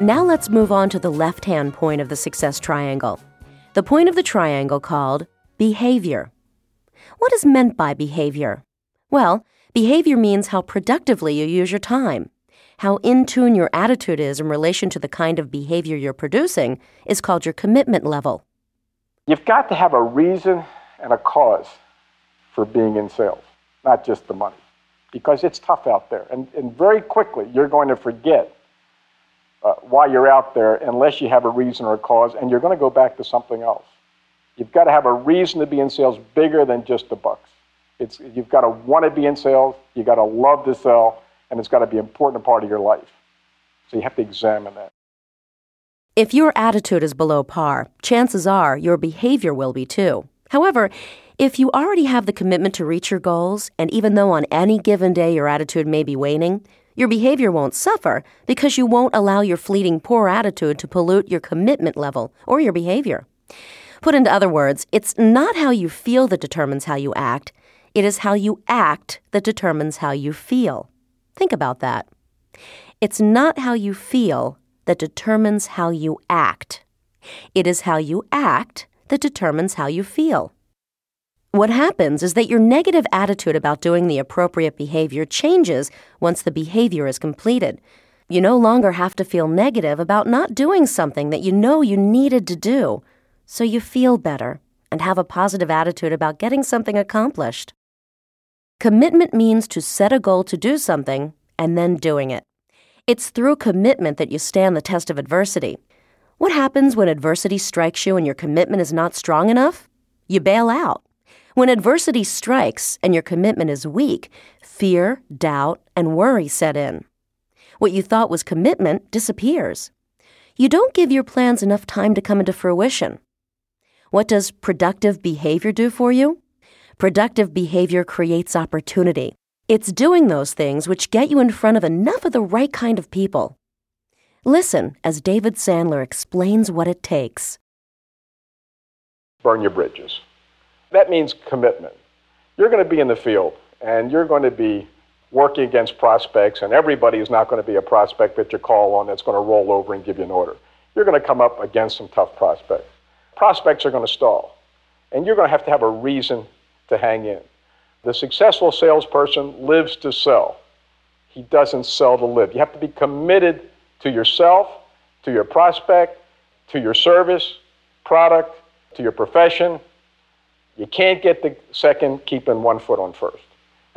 Now let's move on to the left hand point of the success triangle. The point of the triangle called behavior. What is meant by behavior? Well, behavior means how productively you use your time. How in tune your attitude is in relation to the kind of behavior you're producing is called your commitment level. You've got to have a reason and a cause for being in sales, not just the money, because it's tough out there. And, and very quickly, you're going to forget uh, why you're out there unless you have a reason or a cause, and you're going to go back to something else. You've got to have a reason to be in sales bigger than just the bucks. It's, you've got to want to be in sales, you've got to love to sell, and it's got to be an important part of your life. So you have to examine that. If your attitude is below par, chances are your behavior will be too. However, if you already have the commitment to reach your goals, and even though on any given day your attitude may be waning, your behavior won't suffer because you won't allow your fleeting poor attitude to pollute your commitment level or your behavior. Put into other words, it's not how you feel that determines how you act, it is how you act that determines how you feel. Think about that. It's not how you feel that determines how you act. It is how you act that determines how you feel. What happens is that your negative attitude about doing the appropriate behavior changes once the behavior is completed. You no longer have to feel negative about not doing something that you know you needed to do, so you feel better and have a positive attitude about getting something accomplished. Commitment means to set a goal to do something and then doing it. It's through commitment that you stand the test of adversity. What happens when adversity strikes you and your commitment is not strong enough? You bail out. When adversity strikes and your commitment is weak, fear, doubt, and worry set in. What you thought was commitment disappears. You don't give your plans enough time to come into fruition. What does productive behavior do for you? Productive behavior creates opportunity. It's doing those things which get you in front of enough of the right kind of people. Listen as David Sandler explains what it takes. Burn your bridges. That means commitment. You're going to be in the field and you're going to be working against prospects, and everybody is not going to be a prospect that you call on that's going to roll over and give you an order. You're going to come up against some tough prospects. Prospects are going to stall, and you're going to have to have a reason to hang in. The successful salesperson lives to sell. He doesn't sell to live. You have to be committed to yourself, to your prospect, to your service, product, to your profession, you can't get the second keeping one foot on first.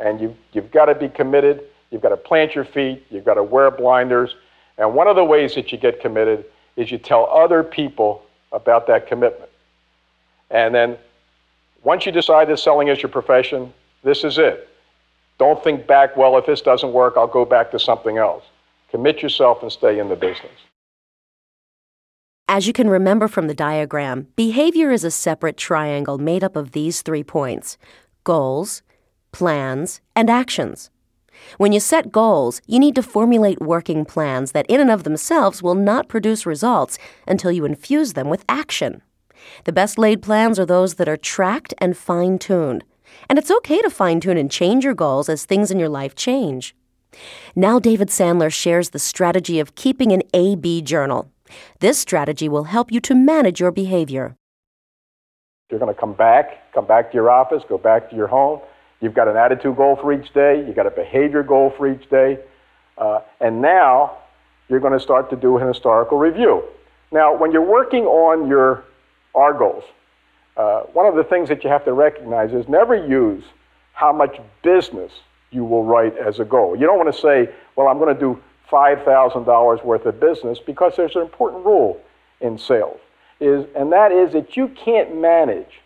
And you, you've got to be committed. You've got to plant your feet. You've got to wear blinders. And one of the ways that you get committed is you tell other people about that commitment. And then once you decide that selling is your profession, this is it. Don't think back, well, if this doesn't work, I'll go back to something else. Commit yourself and stay in the business. As you can remember from the diagram, behavior is a separate triangle made up of these three points goals, plans, and actions. When you set goals, you need to formulate working plans that, in and of themselves, will not produce results until you infuse them with action. The best laid plans are those that are tracked and fine tuned. And it's okay to fine tune and change your goals as things in your life change. Now, David Sandler shares the strategy of keeping an A B journal. This strategy will help you to manage your behavior. You're going to come back, come back to your office, go back to your home. You've got an attitude goal for each day, you've got a behavior goal for each day. Uh, and now you're going to start to do an historical review. Now, when you're working on your R goals, uh, one of the things that you have to recognize is never use how much business you will write as a goal. You don't want to say, well, I'm going to do $5,000 worth of business because there's an important rule in sales. Is, and that is that you can't manage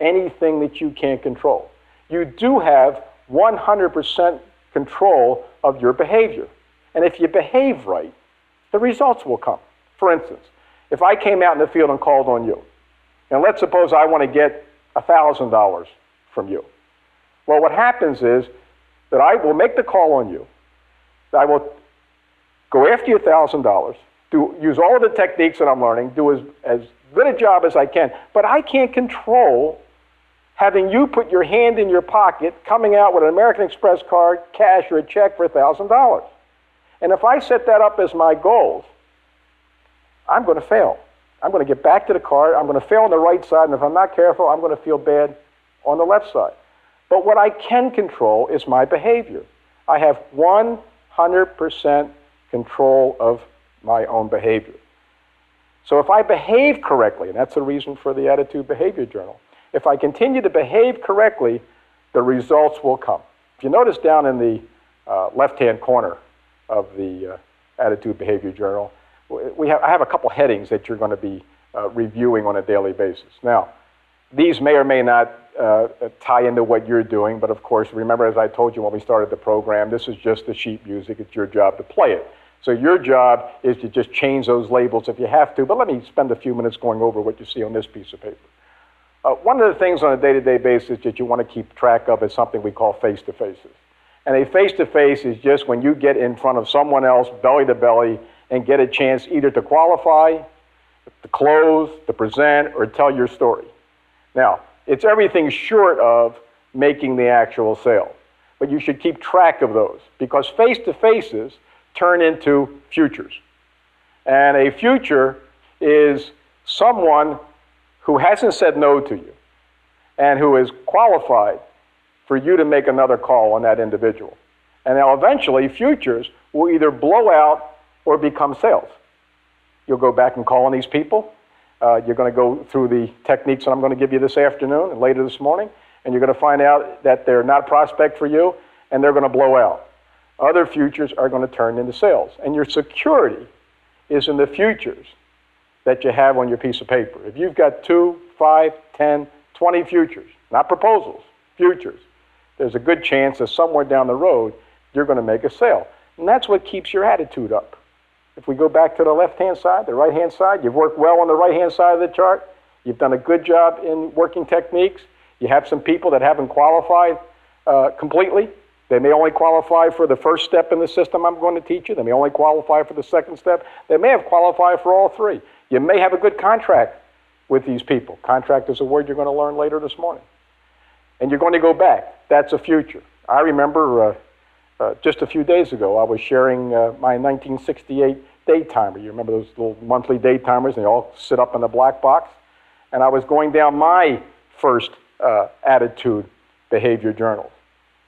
anything that you can't control. You do have 100% control of your behavior. And if you behave right, the results will come. For instance, if I came out in the field and called on you, and let's suppose I want to get $1,000 from you. Well, what happens is that I will make the call on you. I will go after your $1,000, do, use all of the techniques that I'm learning, do as, as good a job as I can, but I can't control having you put your hand in your pocket, coming out with an American Express card, cash, or a check for $1,000. And if I set that up as my goals, I'm going to fail. I'm going to get back to the car. I'm going to fail on the right side, and if I'm not careful, I'm going to feel bad on the left side. But what I can control is my behavior. I have 100% control of my own behavior. So if I behave correctly, and that's the reason for the Attitude Behavior Journal, if I continue to behave correctly, the results will come. If you notice down in the uh, left-hand corner of the uh, Attitude Behavior Journal, we have, I have a couple headings that you're going to be uh, reviewing on a daily basis. Now, these may or may not uh, tie into what you're doing, but of course, remember as I told you when we started the program, this is just the sheet music. It's your job to play it. So your job is to just change those labels if you have to, but let me spend a few minutes going over what you see on this piece of paper. Uh, one of the things on a day-to-day basis that you want to keep track of is something we call face-to-faces. And a face-to-face is just when you get in front of someone else, belly to belly, and get a chance either to qualify, to close, to present, or tell your story. Now, it's everything short of making the actual sale. But you should keep track of those because face to faces turn into futures. And a future is someone who hasn't said no to you and who is qualified for you to make another call on that individual. And now eventually, futures will either blow out or become sales. You'll go back and call on these people. Uh, you're going to go through the techniques that I'm going to give you this afternoon and later this morning, and you're going to find out that they're not a prospect for you and they're going to blow out. Other futures are going to turn into sales. And your security is in the futures that you have on your piece of paper. If you've got two, five, ten, twenty futures, not proposals, futures, there's a good chance that somewhere down the road you're going to make a sale. And that's what keeps your attitude up. If we go back to the left-hand side, the right-hand side, you've worked well on the right-hand side of the chart. You've done a good job in working techniques. You have some people that haven't qualified uh, completely. They may only qualify for the first step in the system I'm going to teach you. They may only qualify for the second step. They may have qualified for all three. You may have a good contract with these people. Contract is a word you're going to learn later this morning. And you're going to go back. That's a future. I remember uh, uh, just a few days ago, I was sharing uh, my 1968 day timer. You remember those little monthly day timers? They all sit up in a black box. And I was going down my first uh, attitude behavior journal.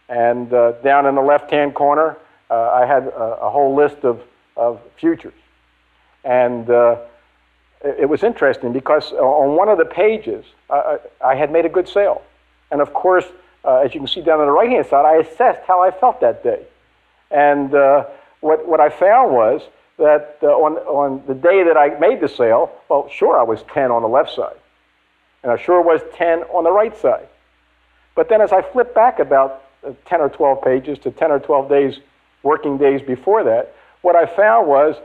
And uh, down in the left hand corner, uh, I had a, a, whole list of, of futures. And uh, it, it was interesting because on one of the pages, I, I had made a good sale. And of course, uh, as you can see down on the right hand side, I assessed how I felt that day. And uh, what, what I found was that uh, on, on the day that I made the sale, well, sure, I was 10 on the left side. And I sure was 10 on the right side. But then as I flipped back about 10 or 12 pages to 10 or 12 days, working days before that, what I found was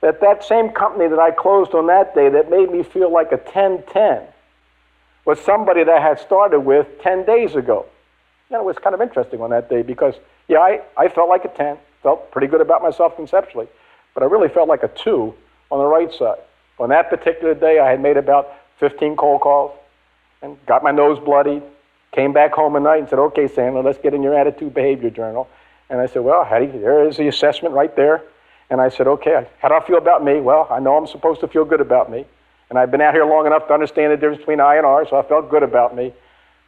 that that same company that I closed on that day that made me feel like a 10 10 was somebody that I had started with 10 days ago And it was kind of interesting on that day because, yeah, I, I felt like a 10, felt pretty good about myself conceptually, but I really felt like a 2 on the right side. On that particular day, I had made about 15 cold calls and got my nose bloody, came back home at night and said, okay, Sandler, let's get in your attitude behavior journal. And I said, well, Hattie, there is the assessment right there. And I said, okay, how do I feel about me? Well, I know I'm supposed to feel good about me. And I've been out here long enough to understand the difference between I and R, so I felt good about me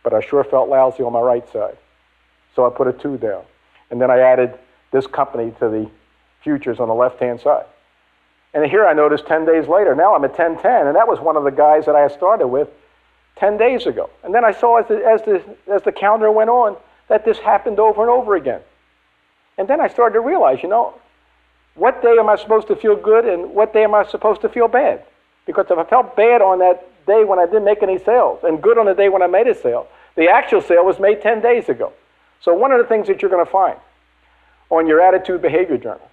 but I sure felt lousy on my right side. So I put a two down. And then I added this company to the futures on the left hand side. And here I noticed 10 days later, now I'm at 1010, and that was one of the guys that I started with 10 days ago. And then I saw as the, as the, as the calendar went on that this happened over and over again. And then I started to realize, you know, what day am I supposed to feel good and what day am I supposed to feel bad? Because if I felt bad on that day when I didn't make any sales and good on the day when I made a sale. The actual sale was made 10 days ago. So, one of the things that you're going to find on your attitude behavior journal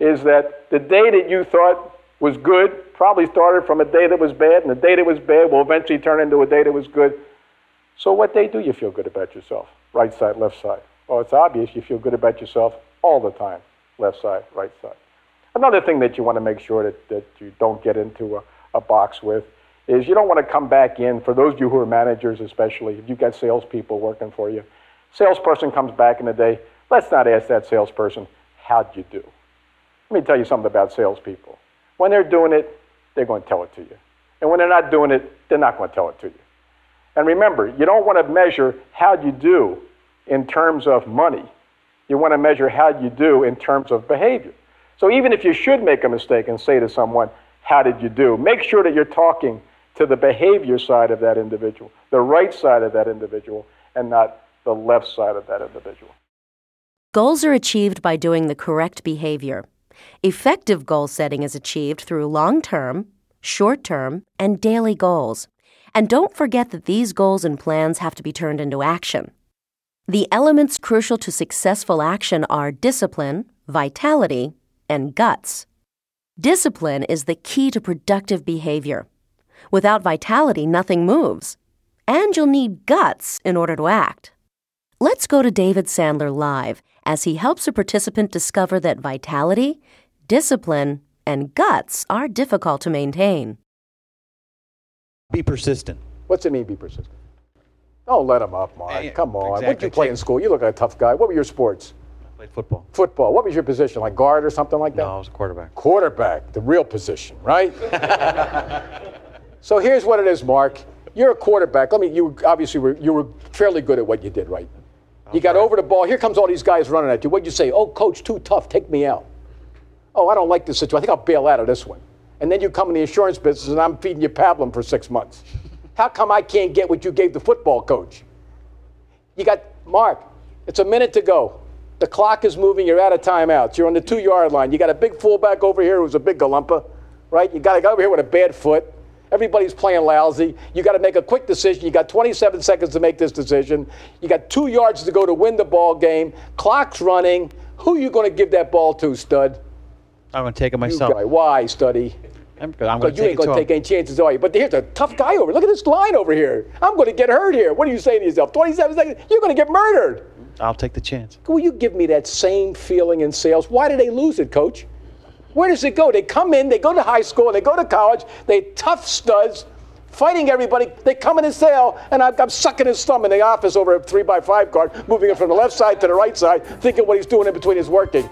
is that the day that you thought was good probably started from a day that was bad, and the day that was bad will eventually turn into a day that was good. So, what day do you feel good about yourself? Right side, left side. Well, it's obvious you feel good about yourself all the time left side, right side. Another thing that you want to make sure that, that you don't get into a, a box with is you don't want to come back in, for those of you who are managers especially, if you've got salespeople working for you, salesperson comes back in the day, let's not ask that salesperson, how'd you do? Let me tell you something about salespeople. When they're doing it, they're going to tell it to you. And when they're not doing it, they're not going to tell it to you. And remember, you don't want to measure how you do in terms of money. You want to measure how you do in terms of behavior. So even if you should make a mistake and say to someone, How did you do? Make sure that you're talking to the behavior side of that individual, the right side of that individual, and not the left side of that individual. Goals are achieved by doing the correct behavior. Effective goal setting is achieved through long term, short term, and daily goals. And don't forget that these goals and plans have to be turned into action. The elements crucial to successful action are discipline, vitality, and guts. Discipline is the key to productive behavior. Without vitality, nothing moves. And you'll need guts in order to act. Let's go to David Sandler live as he helps a participant discover that vitality, discipline, and guts are difficult to maintain. Be persistent. What's it mean, be persistent? Oh, let him up, Mark. Yeah, Come on. What did you play in school? You look like a tough guy. What were your sports? I played football. Football. What was your position? Like guard or something like that? No, I was a quarterback. Quarterback, the real position, right? so here's what it is, Mark. You're a quarterback. Let me. You obviously were. You were fairly good at what you did, right? You got over the ball. Here comes all these guys running at you. What'd you say? Oh, coach, too tough. Take me out. Oh, I don't like this situation. I think I'll bail out of this one. And then you come in the insurance business, and I'm feeding you pablum for six months. How come I can't get what you gave the football coach? You got Mark. It's a minute to go. The clock is moving. You're out of timeouts. You're on the two-yard line. You got a big fullback over here who's a big galumpa, right? You got a guy over here with a bad foot. Everybody's playing lousy. You got to make a quick decision. You got 27 seconds to make this decision. You got two yards to go to win the ball game. Clock's running. Who are you going to give that ball to, stud? I'm going to take it myself. Why, studdy? I'm, I'm going to you take ain't going to to take any chances, are you? But here's a tough guy over. Look at this line over here. I'm going to get hurt here. What are you saying to yourself? 27 seconds. You're going to get murdered. I'll take the chance. Will you give me that same feeling in sales? Why did they lose it, coach? Where does it go? They come in, they go to high school, they go to college, they tough studs, fighting everybody. They come in and sale, oh, and I'm, I'm sucking his thumb in the office over a three by five card, moving it from the left side to the right side, thinking what he's doing in between is working.